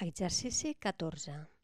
Exercici 14.